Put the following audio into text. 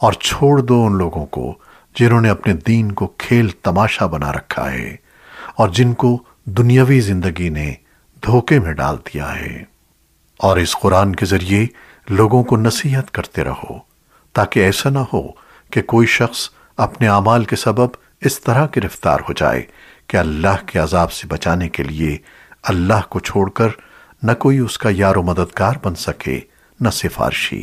और छोड़ दो उन लोगों को, जिन्होंने अपने दीन को खेल तमाशा बना रखा है, और जिनको दुनियावी ज़िंदगी ने धोखे में डाल दिया है। और इस कुरान के ज़रिए लोगों को नसीहत करते रहो, ताकि ऐसा ना हो कि कोई शख्स अपने अमाल के सबब इस तरह गिरफ़्तार हो जाए कि अल्लाह के अजाब से बचाने के लिए अल्लाह को छोड़कर न कोई उसका यारो मददगार बन सके, न सिफारशी।